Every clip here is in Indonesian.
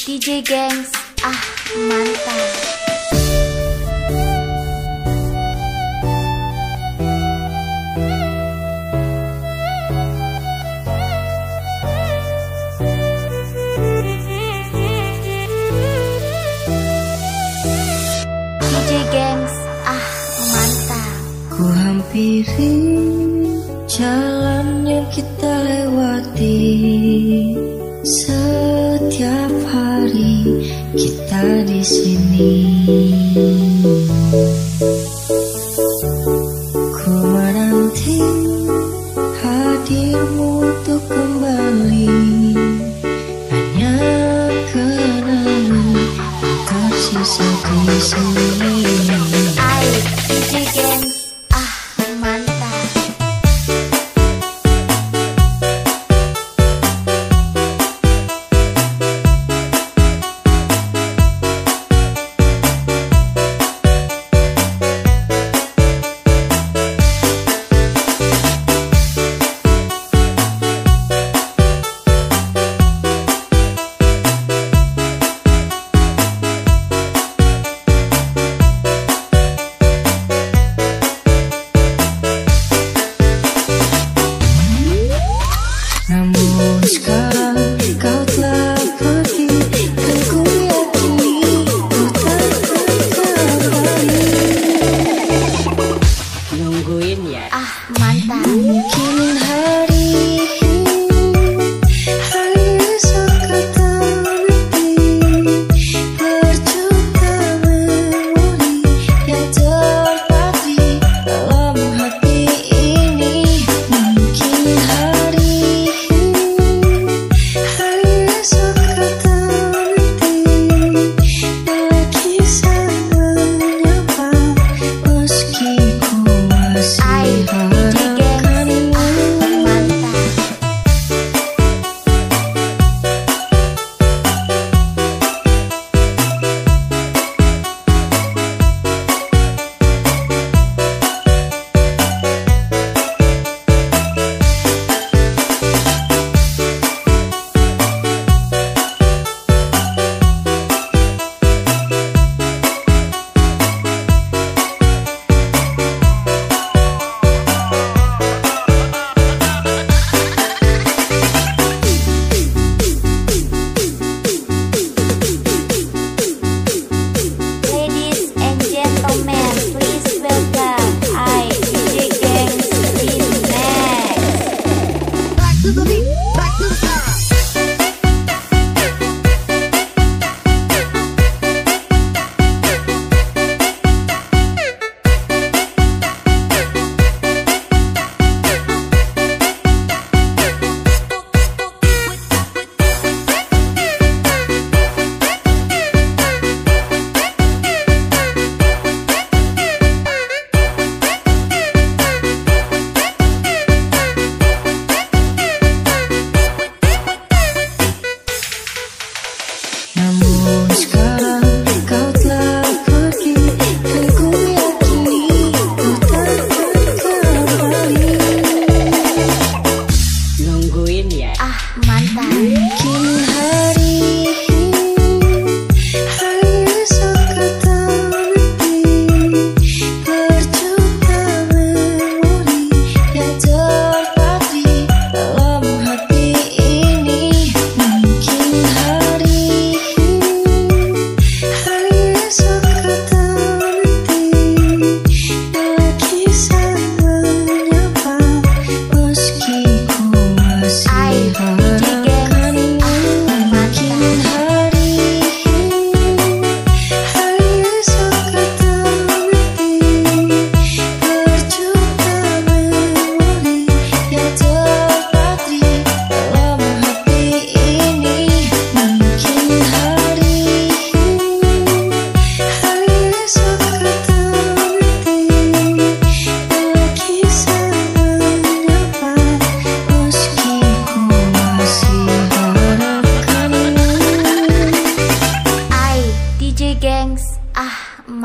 DJ ah, Gangs. Ah mantap. Ku hampiri jalan yang kita lewati. 你是。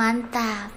难打